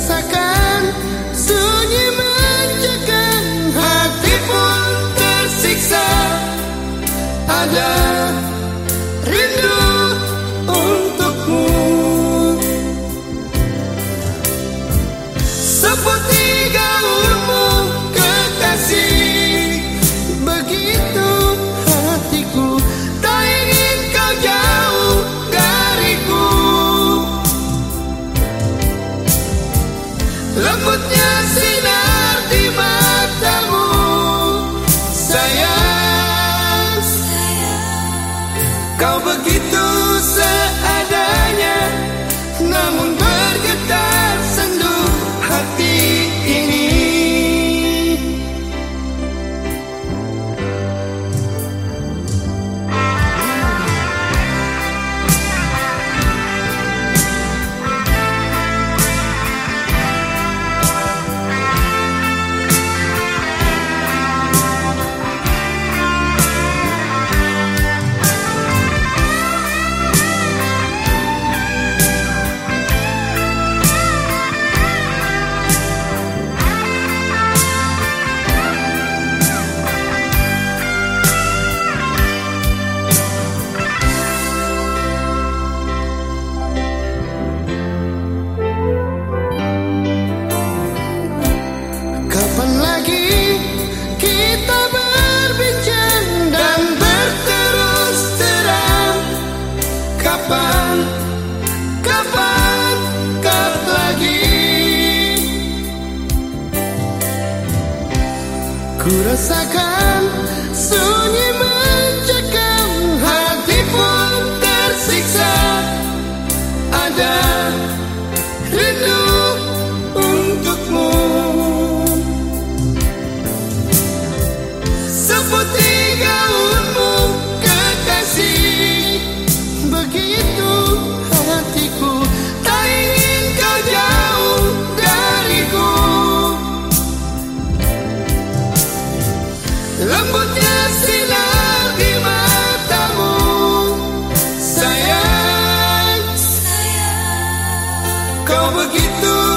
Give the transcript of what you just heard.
rasakan sunyi menjaga hati pun tersiksa ada. lembutnya sinar di matamu sayang, sayang. kau begitu Ku rasakan sunyi begitu